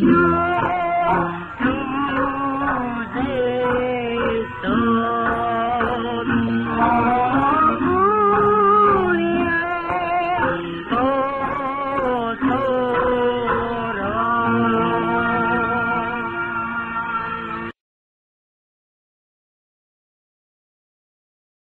Yeah.